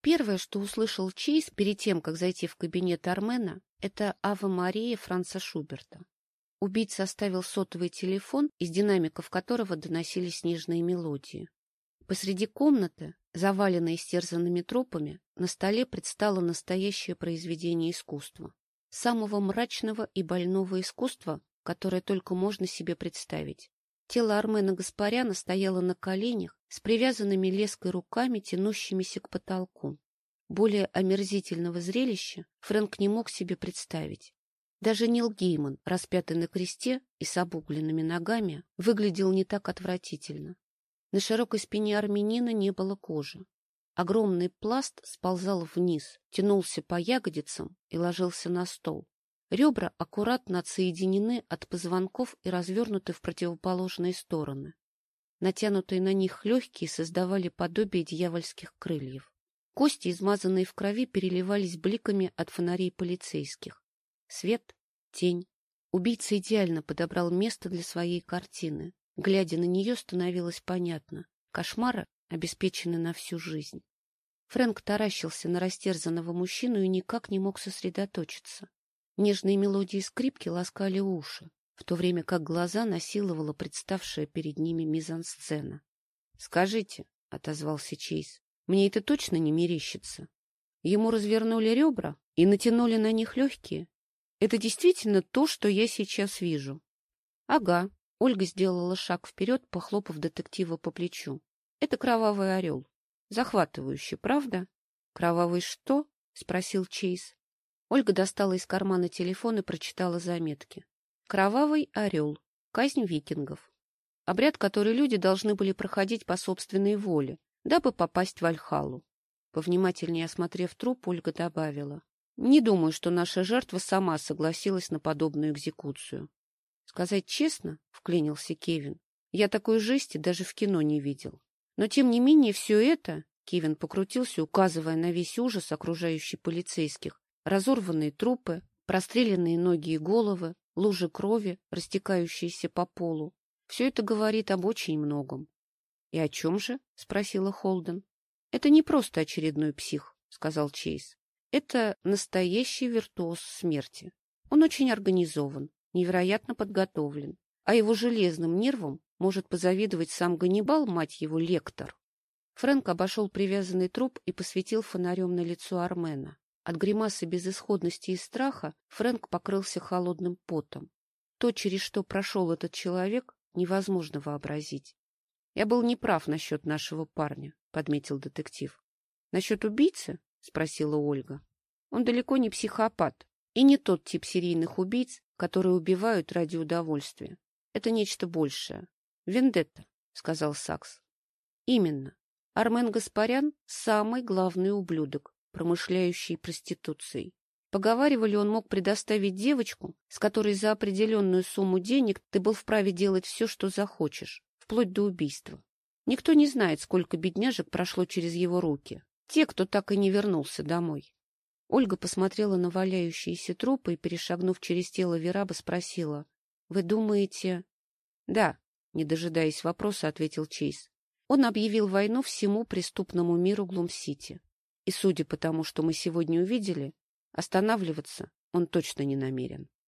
Первое, что услышал Чейз перед тем, как зайти в кабинет Армена, это «Ава Мария» Франца Шуберта. Убийца оставил сотовый телефон, из динамиков которого доносились нежные мелодии. Посреди комнаты, заваленной истерзанными трупами, на столе предстало настоящее произведение искусства. Самого мрачного и больного искусства, которое только можно себе представить. Тело Армена Гаспаряна стояло на коленях с привязанными леской руками, тянущимися к потолку. Более омерзительного зрелища Фрэнк не мог себе представить. Даже Нил Гейман, распятый на кресте и с обугленными ногами, выглядел не так отвратительно. На широкой спине армянина не было кожи. Огромный пласт сползал вниз, тянулся по ягодицам и ложился на стол. Ребра аккуратно отсоединены от позвонков и развернуты в противоположные стороны. Натянутые на них легкие создавали подобие дьявольских крыльев. Кости, измазанные в крови, переливались бликами от фонарей полицейских. Свет, тень. Убийца идеально подобрал место для своей картины. Глядя на нее, становилось понятно. Кошмары обеспечены на всю жизнь. Фрэнк таращился на растерзанного мужчину и никак не мог сосредоточиться. Нежные мелодии скрипки ласкали уши, в то время как глаза насиловала представшая перед ними мизансцена. — Скажите, — отозвался Чейз, — мне это точно не мерещится. Ему развернули ребра и натянули на них легкие. Это действительно то, что я сейчас вижу. — Ага. Ольга сделала шаг вперед, похлопав детектива по плечу. — Это кровавый орел. Захватывающе, правда? — Кровавый что? — спросил Чейз. Ольга достала из кармана телефон и прочитала заметки. Кровавый орел. Казнь викингов. Обряд, который люди должны были проходить по собственной воле, дабы попасть в Альхалу. Повнимательнее осмотрев труп, Ольга добавила. Не думаю, что наша жертва сама согласилась на подобную экзекуцию. Сказать честно, — вклинился Кевин, — я такой жести даже в кино не видел. Но, тем не менее, все это, — Кевин покрутился, указывая на весь ужас, окружающий полицейских, разорванные трупы, простреленные ноги и головы, лужи крови, растекающиеся по полу. Все это говорит об очень многом. — И о чем же? — спросила Холден. — Это не просто очередной псих, — сказал Чейз. Это настоящий виртуоз смерти. Он очень организован, невероятно подготовлен, а его железным нервам может позавидовать сам Ганнибал, мать его, лектор. Фрэнк обошел привязанный труп и посветил фонарем на лицо Армена. От гримасы безысходности и страха Фрэнк покрылся холодным потом. То, через что прошел этот человек, невозможно вообразить. — Я был неправ насчет нашего парня, — подметил детектив. — Насчет убийцы? — спросила Ольга. — Он далеко не психопат и не тот тип серийных убийц, которые убивают ради удовольствия. Это нечто большее. — Вендетта, — сказал Сакс. — Именно. Армен Гаспарян — самый главный ублюдок, промышляющий проституцией. Поговаривали, он мог предоставить девочку, с которой за определенную сумму денег ты был вправе делать все, что захочешь, вплоть до убийства. Никто не знает, сколько бедняжек прошло через его руки. Те, кто так и не вернулся домой. Ольга посмотрела на валяющиеся трупы и, перешагнув через тело Вераба, спросила. — Вы думаете... — Да, не дожидаясь вопроса, ответил Чейз. Он объявил войну всему преступному миру Глум-Сити. И, судя по тому, что мы сегодня увидели, останавливаться он точно не намерен.